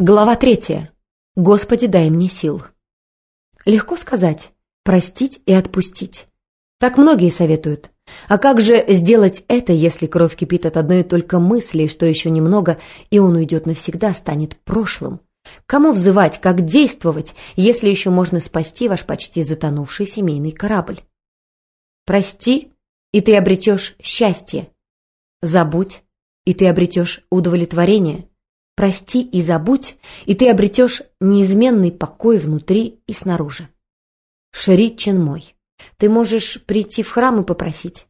Глава третья. Господи, дай мне сил. Легко сказать «простить и отпустить». Так многие советуют. А как же сделать это, если кровь кипит от одной только мысли, что еще немного, и он уйдет навсегда, станет прошлым? Кому взывать, как действовать, если еще можно спасти ваш почти затонувший семейный корабль? Прости, и ты обретешь счастье. Забудь, и ты обретешь удовлетворение. Прости и забудь, и ты обретешь неизменный покой внутри и снаружи. Шри Чен мой, ты можешь прийти в храм и попросить.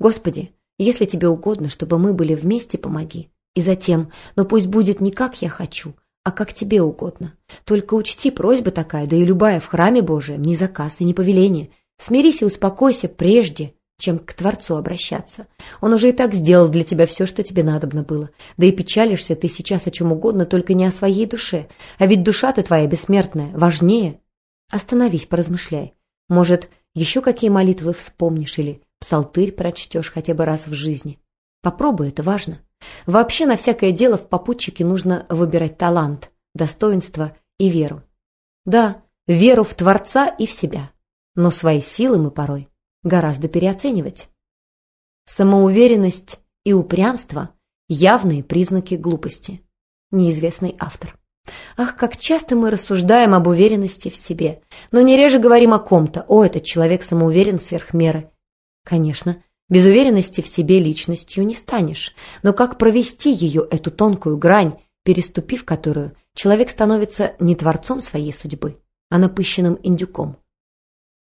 Господи, если тебе угодно, чтобы мы были вместе, помоги. И затем, но пусть будет не как я хочу, а как тебе угодно. Только учти, просьба такая, да и любая в храме Божием, не заказ и не повеление. Смирись и успокойся прежде, чем к Творцу обращаться. Он уже и так сделал для тебя все, что тебе надобно было. Да и печалишься ты сейчас о чем угодно, только не о своей душе. А ведь душа ты твоя бессмертная, важнее. Остановись, поразмышляй. Может, еще какие молитвы вспомнишь или псалтырь прочтешь хотя бы раз в жизни. Попробуй, это важно. Вообще на всякое дело в попутчике нужно выбирать талант, достоинство и веру. Да, веру в Творца и в себя. Но свои силы мы порой гораздо переоценивать. Самоуверенность и упрямство – явные признаки глупости. Неизвестный автор. Ах, как часто мы рассуждаем об уверенности в себе, но не реже говорим о ком-то. О, этот человек самоуверен сверх меры. Конечно, без уверенности в себе личностью не станешь, но как провести ее, эту тонкую грань, переступив которую, человек становится не творцом своей судьбы, а напыщенным индюком.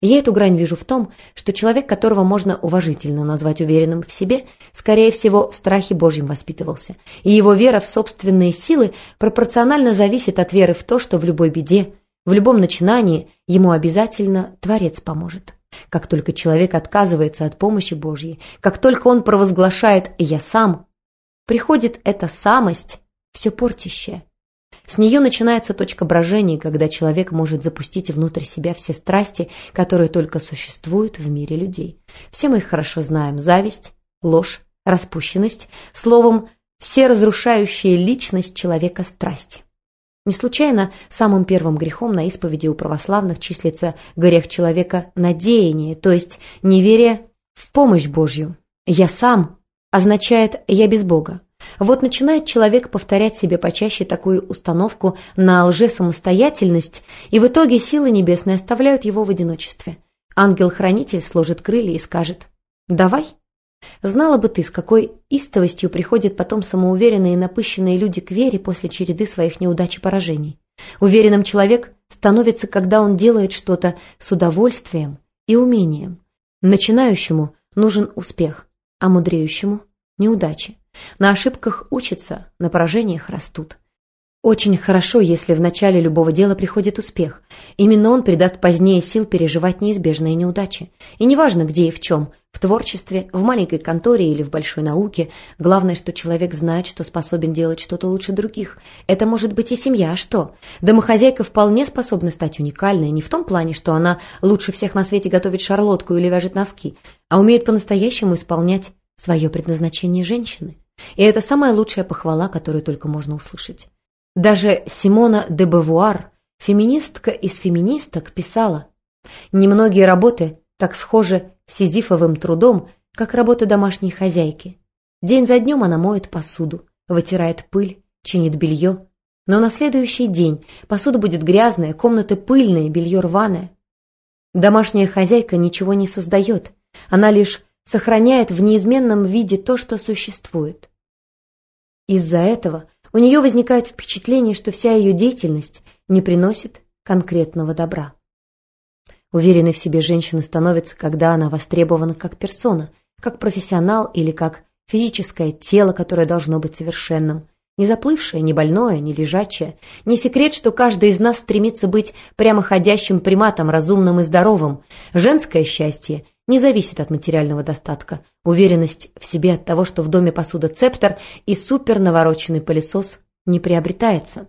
Я эту грань вижу в том, что человек, которого можно уважительно назвать уверенным в себе, скорее всего, в страхе Божьем воспитывался, и его вера в собственные силы пропорционально зависит от веры в то, что в любой беде, в любом начинании ему обязательно Творец поможет. Как только человек отказывается от помощи Божьей, как только он провозглашает «я сам», приходит эта самость, все портящее, с нее начинается точка брожения, когда человек может запустить внутрь себя все страсти, которые только существуют в мире людей. Все мы их хорошо знаем. Зависть, ложь, распущенность. Словом, все разрушающие личность человека страсти. Не случайно самым первым грехом на исповеди у православных числится грех человека надеяние, то есть неверие в помощь Божью. «Я сам» означает «я без Бога». Вот начинает человек повторять себе почаще такую установку на лжесамостоятельность, и в итоге силы небесные оставляют его в одиночестве. Ангел-хранитель сложит крылья и скажет «Давай». Знала бы ты, с какой истовостью приходят потом самоуверенные и напыщенные люди к вере после череды своих неудач и поражений. Уверенным человек становится, когда он делает что-то с удовольствием и умением. Начинающему нужен успех, а мудреющему – неудачи. На ошибках учатся, на поражениях растут. Очень хорошо, если в начале любого дела приходит успех. Именно он придаст позднее сил переживать неизбежные неудачи. И неважно, где и в чем – в творчестве, в маленькой конторе или в большой науке. Главное, что человек знает, что способен делать что-то лучше других. Это может быть и семья, а что? Домохозяйка вполне способна стать уникальной не в том плане, что она лучше всех на свете готовит шарлотку или вяжет носки, а умеет по-настоящему исполнять свое предназначение женщины. И это самая лучшая похвала, которую только можно услышать. Даже Симона де Бавуар, феминистка из феминисток, писала «Немногие работы так схожи с сизифовым трудом, как работа домашней хозяйки. День за днем она моет посуду, вытирает пыль, чинит белье. Но на следующий день посуда будет грязная, комнаты пыльные, белье рваное. Домашняя хозяйка ничего не создает, она лишь сохраняет в неизменном виде то, что существует. Из-за этого у нее возникает впечатление, что вся ее деятельность не приносит конкретного добра. Уверенной в себе женщина становится, когда она востребована как персона, как профессионал или как физическое тело, которое должно быть совершенным. Не заплывшее, не больное, не лежачее. Не секрет, что каждый из нас стремится быть прямоходящим приматом, разумным и здоровым. Женское счастье не зависит от материального достатка. Уверенность в себе от того, что в доме посуда цептор и супер навороченный пылесос не приобретается.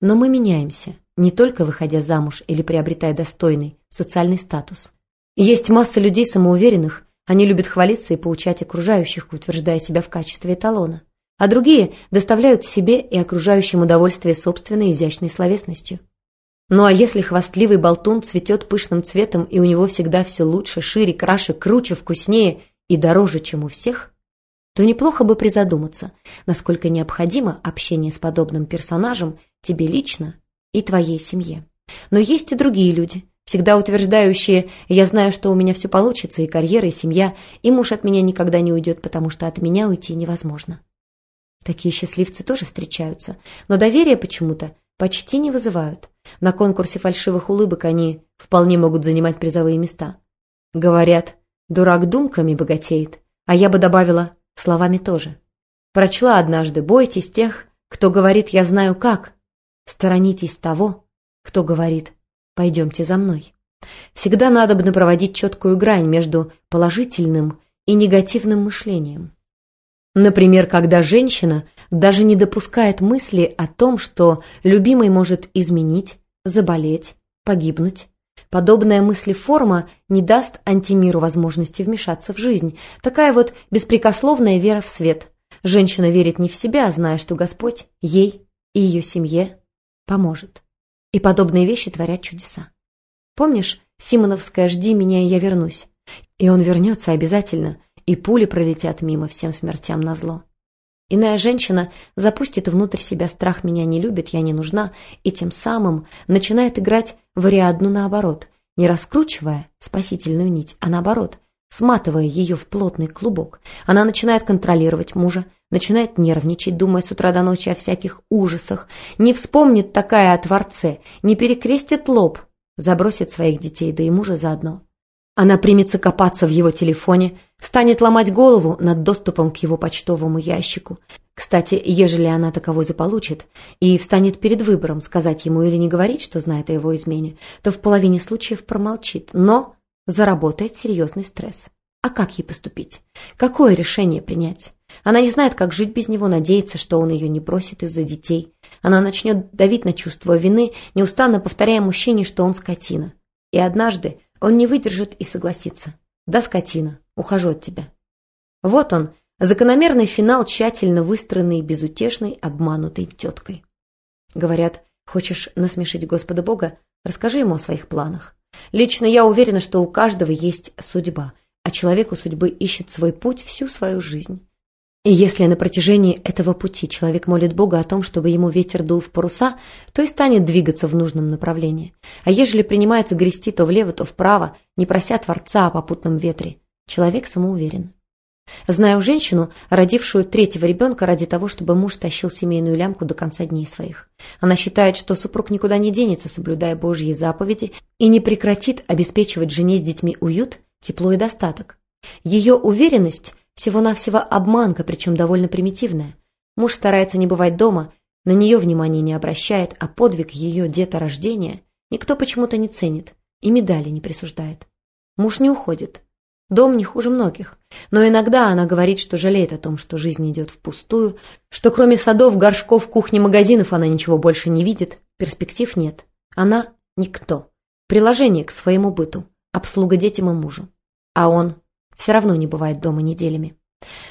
Но мы меняемся, не только выходя замуж или приобретая достойный социальный статус. Есть масса людей самоуверенных, они любят хвалиться и поучать окружающих, утверждая себя в качестве эталона. а другие доставляют себе и окружающим удовольствие собственной изящной словесностью. Ну а если хвастливый болтун цветет пышным цветом и у него всегда все лучше, шире, краше, круче, вкуснее и дороже, чем у всех, то неплохо бы призадуматься, насколько необходимо общение с подобным персонажем тебе лично и твоей семье. Но есть и другие люди, всегда утверждающие «я знаю, что у меня все получится, и карьера, и семья, и муж от меня никогда не уйдет, потому что от меня уйти невозможно». Такие счастливцы тоже встречаются, но доверие почему-то почти не вызывают. На конкурсе фальшивых улыбок они вполне могут занимать призовые места. Говорят, дурак думками богатеет, а я бы добавила словами тоже. Прочла однажды «Бойтесь тех, кто говорит «я знаю как», сторонитесь того, кто говорит «пойдемте за мной». Всегда надо бы проводить четкую грань между положительным и негативным мышлением. Например, когда женщина даже не допускает мысли о том, что любимый может изменить, заболеть, погибнуть. Подобная мыслеформа не даст антимиру возможности вмешаться в жизнь. Такая вот беспрекословная вера в свет. Женщина верит не в себя, зная, что Господь ей и ее семье поможет. И подобные вещи творят чудеса. Помнишь, Симоновская «Жди меня, и я вернусь». И он вернется обязательно, и пули пролетят мимо всем смертям назло. Иная женщина запустит внутрь себя страх «меня не любит, я не нужна», и тем самым начинает играть в Ариадну наоборот, не раскручивая спасительную нить, а наоборот, сматывая ее в плотный клубок. Она начинает контролировать мужа, начинает нервничать, думая с утра до ночи о всяких ужасах, не вспомнит такая о Творце, не перекрестит лоб, забросит своих детей, да и мужа заодно. Она примется копаться в его телефоне, станет ломать голову над доступом к его почтовому ящику. Кстати, ежели она таковой заполучит и встанет перед выбором, сказать ему или не говорить, что знает о его измене, то в половине случаев промолчит, но заработает серьезный стресс. А как ей поступить? Какое решение принять? Она не знает, как жить без него, надеется, что он ее не бросит из-за детей. Она начнет давить на чувство вины, неустанно повторяя мужчине, что он скотина. И однажды он не выдержит и согласится. Да, скотина, ухожу от тебя. Вот он, закономерный финал, тщательно выстроенный, безутешной, обманутой теткой. Говорят, хочешь насмешить Господа Бога, расскажи ему о своих планах. Лично я уверена, что у каждого есть судьба, а человек у судьбы ищет свой путь всю свою жизнь. И если на протяжении этого пути человек молит Бога о том, чтобы ему ветер дул в паруса, то и станет двигаться в нужном направлении. А ежели принимается грести то влево, то вправо, не прося Творца о попутном ветре, человек самоуверен. Знаю женщину, родившую третьего ребенка ради того, чтобы муж тащил семейную лямку до конца дней своих. Она считает, что супруг никуда не денется, соблюдая Божьи заповеди, и не прекратит обеспечивать жене с детьми уют, тепло и достаток. Ее уверенность всего-навсего обманка, причем довольно примитивная. Муж старается не бывать дома, на нее внимания не обращает, а подвиг ее деторождения никто почему-то не ценит и медали не присуждает. Муж не уходит. Дом не хуже многих. Но иногда она говорит, что жалеет о том, что жизнь идет впустую, что кроме садов, горшков, кухни, магазинов она ничего больше не видит, перспектив нет. Она никто. Приложение к своему быту, обслуга детям и мужу. А он все равно не бывает дома неделями.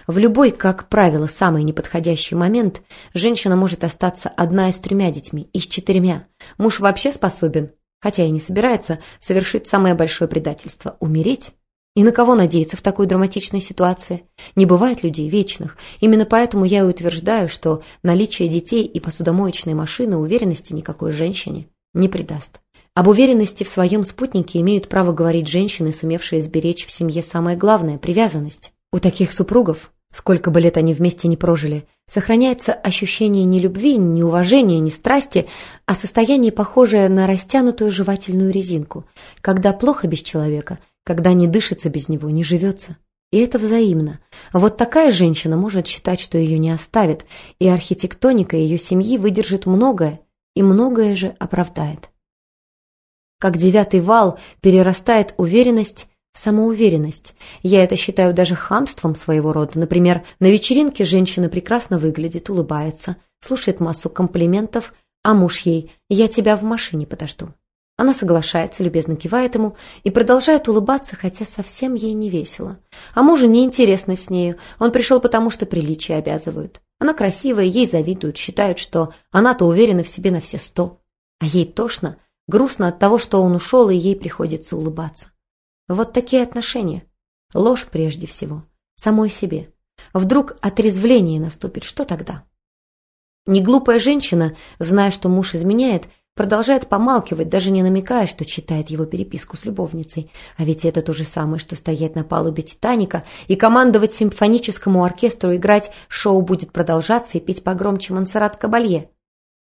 В любой, как правило, самый неподходящий момент женщина может остаться одна и с тремя детьми, и с четырьмя. Муж вообще способен, хотя и не собирается, совершить самое большое предательство – умереть. И на кого надеяться в такой драматичной ситуации? Не бывает людей вечных. Именно поэтому я и утверждаю, что наличие детей и посудомоечной машины уверенности никакой женщине не придаст. Об уверенности в своем спутнике имеют право говорить женщины, сумевшие сберечь в семье самое главное – привязанность. У таких супругов, сколько бы лет они вместе не прожили, сохраняется ощущение не любви, не уважения, не страсти, а состояние, похожее на растянутую жевательную резинку, когда плохо без человека, когда не дышится без него, не живется. И это взаимно. Вот такая женщина может считать, что ее не оставит, и архитектоника ее семьи выдержит многое, и многое же оправдает. Как девятый вал перерастает уверенность в самоуверенность. Я это считаю даже хамством своего рода. Например, на вечеринке женщина прекрасно выглядит, улыбается, слушает массу комплиментов, а муж ей «я тебя в машине подожду». Она соглашается, любезно кивает ему и продолжает улыбаться, хотя совсем ей не весело. А мужу неинтересно с нею, он пришел потому, что приличия обязывают. Она красивая, ей завидуют, считают, что она-то уверена в себе на все сто. А ей тошно, грустно от того, что он ушел, и ей приходится улыбаться. Вот такие отношения. Ложь прежде всего. Самой себе. Вдруг отрезвление наступит, что тогда? Неглупая женщина, зная, что муж изменяет, продолжает помалкивать, даже не намекая, что читает его переписку с любовницей. А ведь это то же самое, что стоять на палубе «Титаника» и командовать симфоническому оркестру, играть «Шоу будет продолжаться» и петь погромче «Монсеррат Кабалье».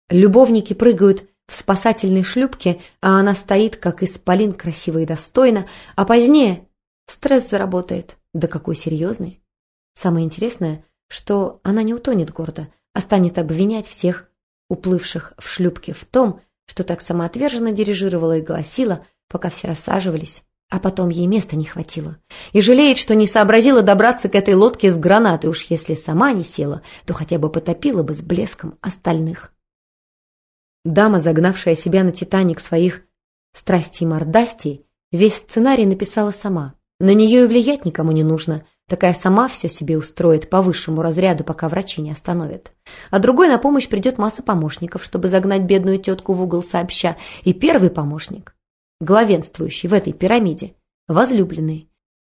Любовники прыгают в спасательной шлюпке, а она стоит, как исполин, красиво и достойно, а позднее стресс заработает. Да какой серьезный. Самое интересное, что она не утонет гордо, а станет обвинять всех уплывших в шлюпке в том, что так самоотверженно дирижировала и голосила, пока все рассаживались, а потом ей места не хватило. И жалеет, что не сообразила добраться к этой лодке с гранатой, уж если сама не села, то хотя бы потопила бы с блеском остальных. Дама, загнавшая себя на «Титаник» своих страстей и мордастей, весь сценарий написала сама. На нее и влиять никому не нужно – Такая сама все себе устроит по высшему разряду, пока врачи не остановят. А другой на помощь придет масса помощников, чтобы загнать бедную тетку в угол сообща. И первый помощник, главенствующий в этой пирамиде, возлюбленный.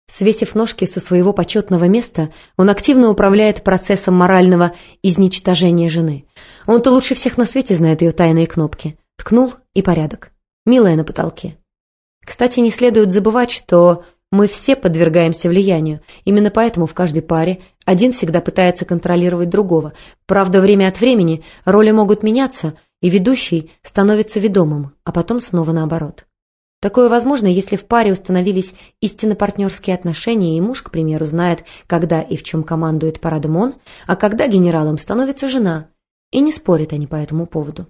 Свесив ножки со своего почетного места, он активно управляет процессом морального изничтожения жены. Он-то лучше всех на свете знает ее тайные кнопки. Ткнул и порядок. Милая на потолке. Кстати, не следует забывать, что мы все подвергаемся влиянию. Именно поэтому в каждой паре один всегда пытается контролировать другого. Правда, время от времени роли могут меняться, и ведущий становится ведомым, а потом снова наоборот. Такое возможно, если в паре установились истинно партнерские отношения, и муж, к примеру, знает, когда и в чем командует парадом он, а когда генералом становится жена. И не спорят они по этому поводу.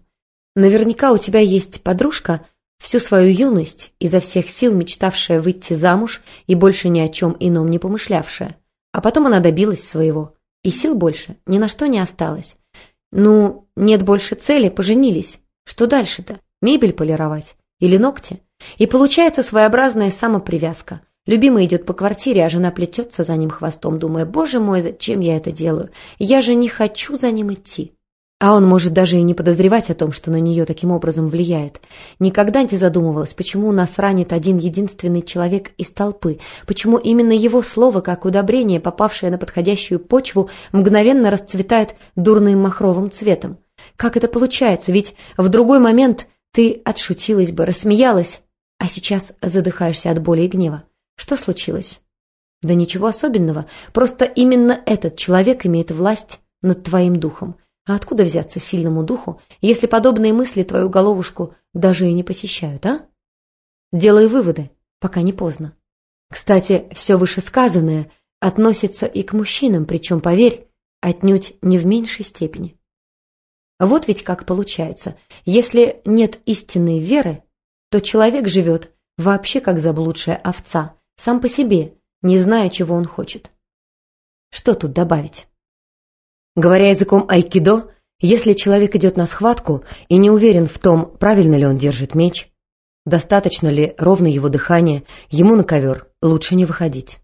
Наверняка у тебя есть подружка – Всю свою юность, изо всех сил мечтавшая выйти замуж и больше ни о чем ином не помышлявшая. А потом она добилась своего. И сил больше ни на что не осталось. Ну, нет больше цели, поженились. Что дальше-то? Мебель полировать? Или ногти? И получается своеобразная самопривязка. Любимый идет по квартире, а жена плетется за ним хвостом, думая, «Боже мой, зачем я это делаю? Я же не хочу за ним идти». А он может даже и не подозревать о том, что на нее таким образом влияет. Никогда не задумывалась, почему нас ранит один единственный человек из толпы, почему именно его слово, как удобрение, попавшее на подходящую почву, мгновенно расцветает дурным махровым цветом. Как это получается? Ведь в другой момент ты отшутилась бы, рассмеялась, а сейчас задыхаешься от боли и гнева. Что случилось? Да ничего особенного, просто именно этот человек имеет власть над твоим духом – а откуда взяться сильному духу, если подобные мысли твою головушку даже и не посещают, а? Делай выводы, пока не поздно. Кстати, все вышесказанное относится и к мужчинам, причем, поверь, отнюдь не в меньшей степени. Вот ведь как получается. Если нет истинной веры, то человек живет вообще как заблудшая овца, сам по себе, не зная, чего он хочет. Что тут добавить? Говоря языком айкидо, если человек идет на схватку и не уверен в том, правильно ли он держит меч, достаточно ли ровно его дыхание, ему на ковер лучше не выходить.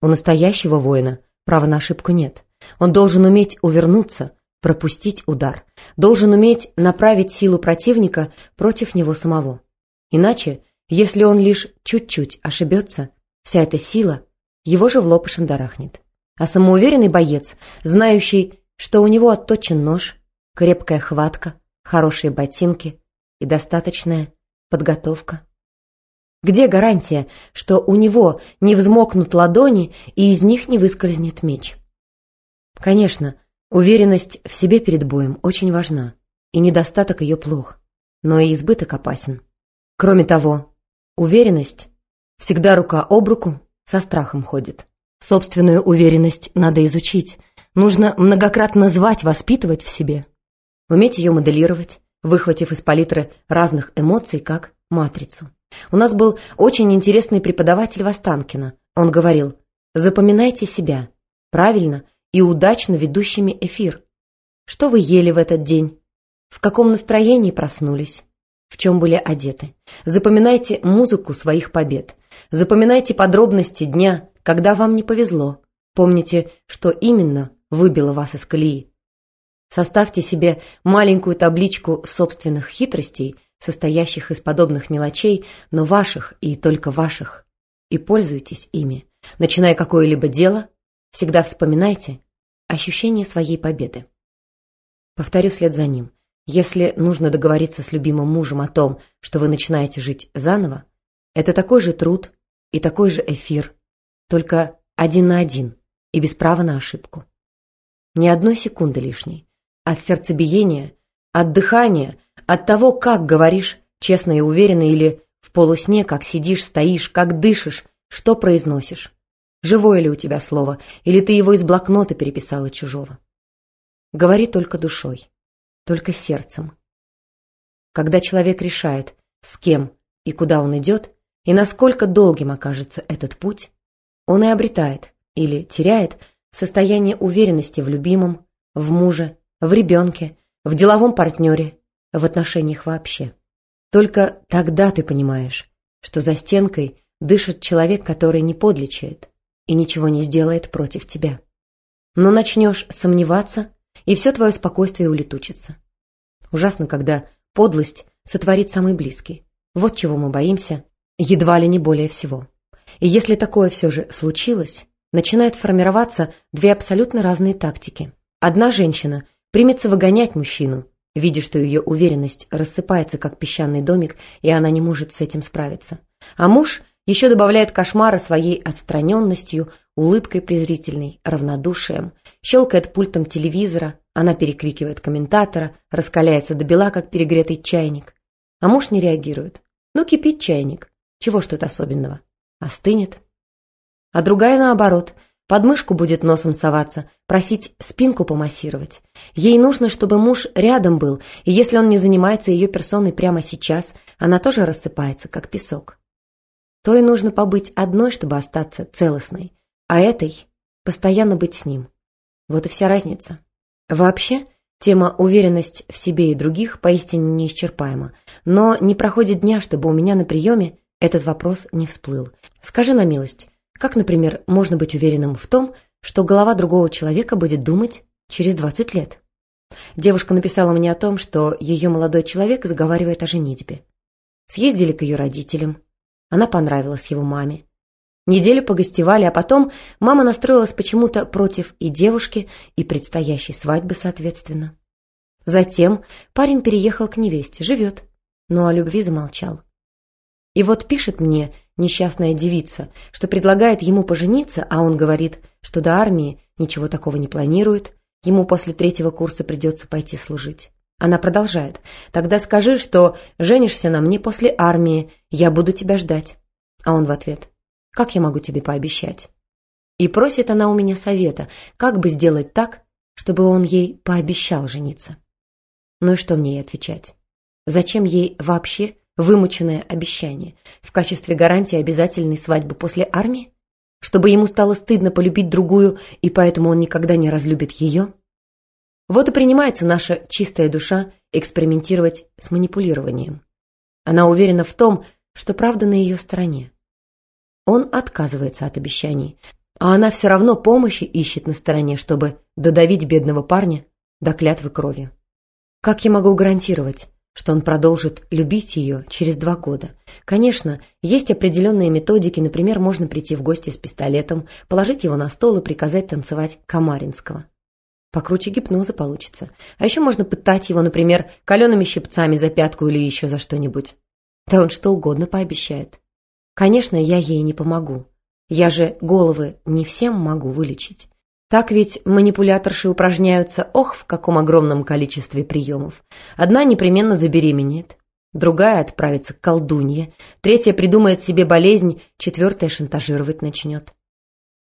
У настоящего воина права на ошибку нет. Он должен уметь увернуться, пропустить удар, должен уметь направить силу противника против него самого. Иначе, если он лишь чуть-чуть ошибется, вся эта сила его же в лоб шандарахнет. А самоуверенный боец, знающий, что у него отточен нож, крепкая хватка, хорошие ботинки и достаточная подготовка. Где гарантия, что у него не взмокнут ладони и из них не выскользнет меч? Конечно, уверенность в себе перед боем очень важна, и недостаток ее плох, но и избыток опасен. Кроме того, уверенность всегда рука об руку со страхом ходит. Собственную уверенность надо изучить – Нужно многократно звать, воспитывать в себе. Уметь ее моделировать, выхватив из палитры разных эмоций, как матрицу. У нас был очень интересный преподаватель Востанкина. Он говорил, запоминайте себя, правильно и удачно ведущими эфир. Что вы ели в этот день? В каком настроении проснулись? В чем были одеты? Запоминайте музыку своих побед. Запоминайте подробности дня, когда вам не повезло. Помните, что именно выбило вас из колеи. Составьте себе маленькую табличку собственных хитростей, состоящих из подобных мелочей, но ваших и только ваших, и пользуйтесь ими. Начиная какое-либо дело, всегда вспоминайте ощущение своей победы. Повторю след за ним. Если нужно договориться с любимым мужем о том, что вы начинаете жить заново, это такой же труд и такой же эфир, только один на один и без права на ошибку. Ни одной секунды лишней. От сердцебиения, от дыхания, от того, как говоришь, честно и уверенно, или в полусне, как сидишь, стоишь, как дышишь, что произносишь. Живое ли у тебя слово, или ты его из блокнота переписала чужого? Говори только душой, только сердцем. Когда человек решает, с кем и куда он идет, и насколько долгим окажется этот путь, он и обретает или теряет состояние уверенности в любимом, в муже, в ребенке, в деловом партнере, в отношениях вообще. Только тогда ты понимаешь, что за стенкой дышит человек, который не подлечает и ничего не сделает против тебя. Но начнешь сомневаться, и все твое спокойствие улетучится. Ужасно, когда подлость сотворит самый близкий. Вот чего мы боимся, едва ли не более всего. И если такое все же случилось, начинают формироваться две абсолютно разные тактики. Одна женщина примется выгонять мужчину, видя, что ее уверенность рассыпается, как песчаный домик, и она не может с этим справиться. А муж еще добавляет кошмара своей отстраненностью, улыбкой презрительной, равнодушием, щелкает пультом телевизора, она перекрикивает комментатора, раскаляется до бела, как перегретый чайник. А муж не реагирует. Ну, кипит чайник. Чего ж тут особенного? Остынет. А другая, наоборот, под мышку будет носом соваться, просить спинку помассировать. Ей нужно, чтобы муж рядом был, и если он не занимается ее персоной прямо сейчас, она тоже рассыпается, как песок. То и нужно побыть одной, чтобы остаться целостной, а этой — постоянно быть с ним. Вот и вся разница. Вообще, тема уверенность в себе и других поистине неисчерпаема, но не проходит дня, чтобы у меня на приеме этот вопрос не всплыл. Скажи на милость, как, например, можно быть уверенным в том, что голова другого человека будет думать через 20 лет? Девушка написала мне о том, что ее молодой человек заговаривает о женитьбе. Съездили к ее родителям, она понравилась его маме. Неделю погостевали, а потом мама настроилась почему-то против и девушки, и предстоящей свадьбы, соответственно. Затем парень переехал к невесте, живет, но о любви замолчал. И вот пишет мне несчастная девица, что предлагает ему пожениться, а он говорит, что до армии ничего такого не планирует, ему после третьего курса придется пойти служить. Она продолжает. «Тогда скажи, что женишься на мне после армии, я буду тебя ждать». А он в ответ. «Как я могу тебе пообещать?» И просит она у меня совета, как бы сделать так, чтобы он ей пообещал жениться. Ну и что мне ей отвечать? Зачем ей вообще вымученное обещание в качестве гарантии обязательной свадьбы после армии? Чтобы ему стало стыдно полюбить другую, и поэтому он никогда не разлюбит ее? Вот и принимается наша чистая душа экспериментировать с манипулированием. Она уверена в том, что правда на ее стороне. Он отказывается от обещаний, а она все равно помощи ищет на стороне, чтобы додавить бедного парня до клятвы крови. Как я могу гарантировать, что он продолжит любить ее через два года? Конечно, есть определенные методики, например, можно прийти в гости с пистолетом, положить его на стол и приказать танцевать Камаринского. Покруче гипноза получится. А еще можно пытать его, например, калеными щипцами за пятку или еще за что-нибудь. Да он что угодно пообещает. Конечно, я ей не помогу. Я же головы не всем могу вылечить. Так ведь манипуляторши упражняются, ох, в каком огромном количестве приемов. Одна непременно забеременеет, другая отправится к колдунье, третья придумает себе болезнь, четвертая шантажировать начнет.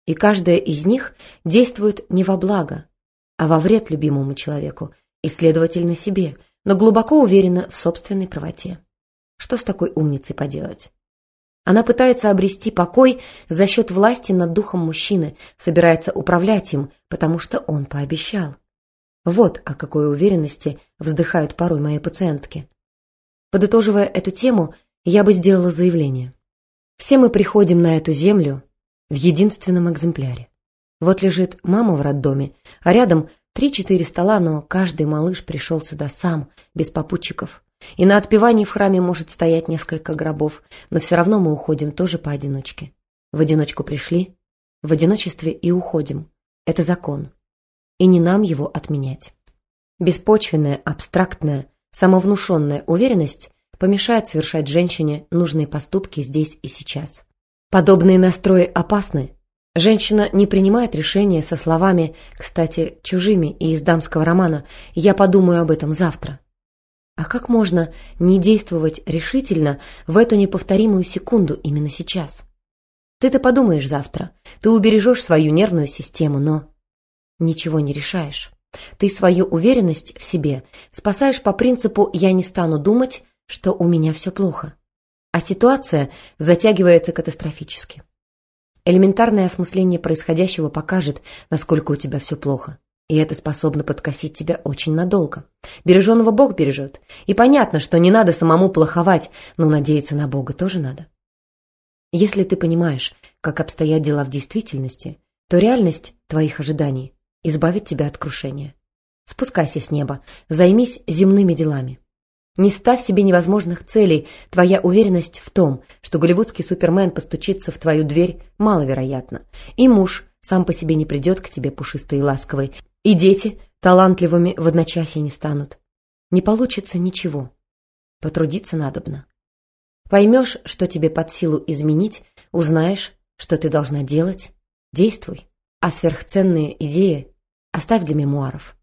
И каждая из них действует не во благо, а во вред любимому человеку и, следовательно, себе, но глубоко уверена в собственной правоте. Что с такой умницей поделать? Она пытается обрести покой за счет власти над духом мужчины, собирается управлять им, потому что он пообещал. Вот о какой уверенности вздыхают порой мои пациентки. Подытоживая эту тему, я бы сделала заявление. Все мы приходим на эту землю в единственном экземпляре. Вот лежит мама в роддоме, а рядом Три-четыре стола, но каждый малыш пришел сюда сам, без попутчиков. И на отпевании в храме может стоять несколько гробов, но все равно мы уходим тоже поодиночке. В одиночку пришли, в одиночестве и уходим. Это закон. И не нам его отменять. Беспочвенная, абстрактная, самовнушенная уверенность помешает совершать женщине нужные поступки здесь и сейчас. Подобные настрои опасны. Женщина не принимает решения со словами, кстати, чужими и из дамского романа «я подумаю об этом завтра». А как можно не действовать решительно в эту неповторимую секунду именно сейчас? Ты-то подумаешь завтра, ты убережешь свою нервную систему, но ничего не решаешь. Ты свою уверенность в себе спасаешь по принципу «я не стану думать, что у меня все плохо». А ситуация затягивается катастрофически. Элементарное осмысление происходящего покажет, насколько у тебя все плохо. И это способно подкосить тебя очень надолго. Береженого Бог бережет. И понятно, что не надо самому плоховать, но надеяться на Бога тоже надо. Если ты понимаешь, как обстоят дела в действительности, то реальность твоих ожиданий избавит тебя от крушения. Спускайся с неба, займись земными делами. Не ставь себе невозможных целей, твоя уверенность в том, что голливудский супермен постучится в твою дверь, маловероятно. И муж сам по себе не придет к тебе пушистой и ласковой, и дети талантливыми в одночасье не станут. Не получится ничего. Потрудиться надобно. Поймешь, что тебе под силу изменить, узнаешь, что ты должна делать, действуй. А сверхценные идеи оставь для мемуаров.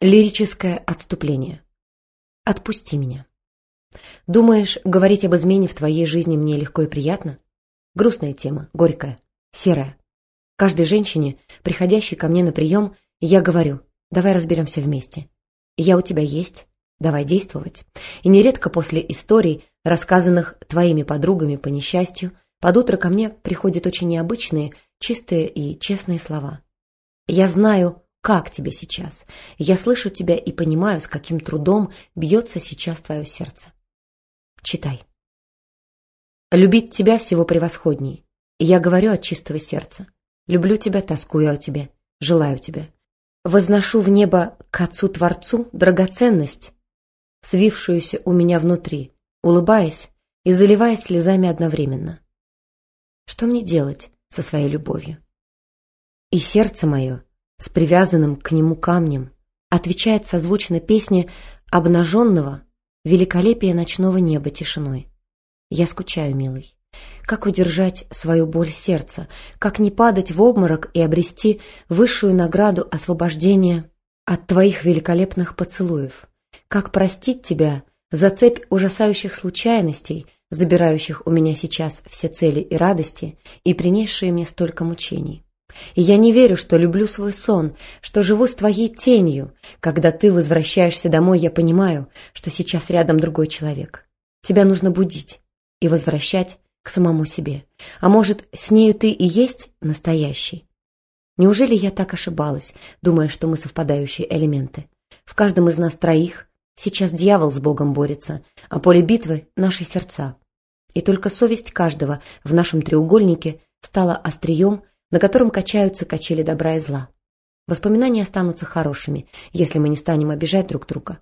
Лирическое отступление. Отпусти меня. Думаешь, говорить об измене в твоей жизни мне легко и приятно? Грустная тема, горькая, серая. Каждой женщине, приходящей ко мне на прием, я говорю, давай разберемся вместе. Я у тебя есть, давай действовать. И нередко после историй, рассказанных твоими подругами по несчастью, под утро ко мне приходят очень необычные, чистые и честные слова. Я знаю, как тебе сейчас. Я слышу тебя и понимаю, с каким трудом бьется сейчас твое сердце. Читай. Любить тебя всего превосходней. Я говорю от чистого сердца. Люблю тебя, тоскую о тебе, желаю тебя. Возношу в небо к Отцу-Творцу драгоценность, свившуюся у меня внутри, улыбаясь и заливаясь слезами одновременно. Что мне делать со своей любовью? И сердце мое, с привязанным к нему камнем, отвечает созвучно песне обнаженного великолепия ночного неба тишиной. Я скучаю, милый. Как удержать свою боль сердца? Как не падать в обморок и обрести высшую награду освобождения от твоих великолепных поцелуев? Как простить тебя за цепь ужасающих случайностей, забирающих у меня сейчас все цели и радости и принесшие мне столько мучений? И я не верю, что люблю свой сон, что живу с твоей тенью. Когда ты возвращаешься домой, я понимаю, что сейчас рядом другой человек. Тебя нужно будить и возвращать к самому себе. А может, с нею ты и есть настоящий? Неужели я так ошибалась, думая, что мы совпадающие элементы? В каждом из нас троих сейчас дьявол с Богом борется, а поле битвы — наши сердца. И только совесть каждого в нашем треугольнике стала острием, на котором качаются качели добра и зла. Воспоминания останутся хорошими, если мы не станем обижать друг друга.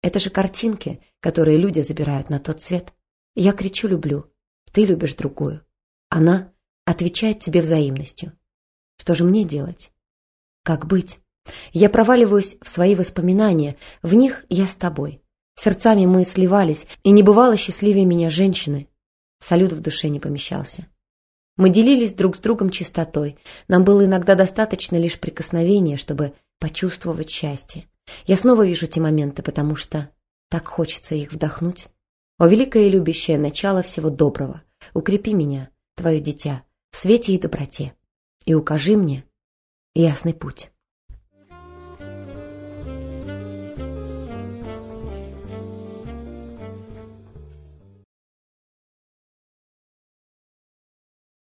Это же картинки, которые люди забирают на тот свет. Я кричу «люблю», ты любишь другую. Она отвечает тебе взаимностью. Что же мне делать? Как быть? Я проваливаюсь в свои воспоминания, в них я с тобой. Сердцами мы сливались, и не бывало счастливее меня женщины. Салют в душе не помещался. Мы делились друг с другом чистотой. Нам было иногда достаточно лишь прикосновения, чтобы почувствовать счастье. Я снова вижу те моменты, потому что так хочется их вдохнуть. О, великое и любящее начало всего доброго, укрепи меня, твое дитя, в свете и доброте, и укажи мне ясный путь.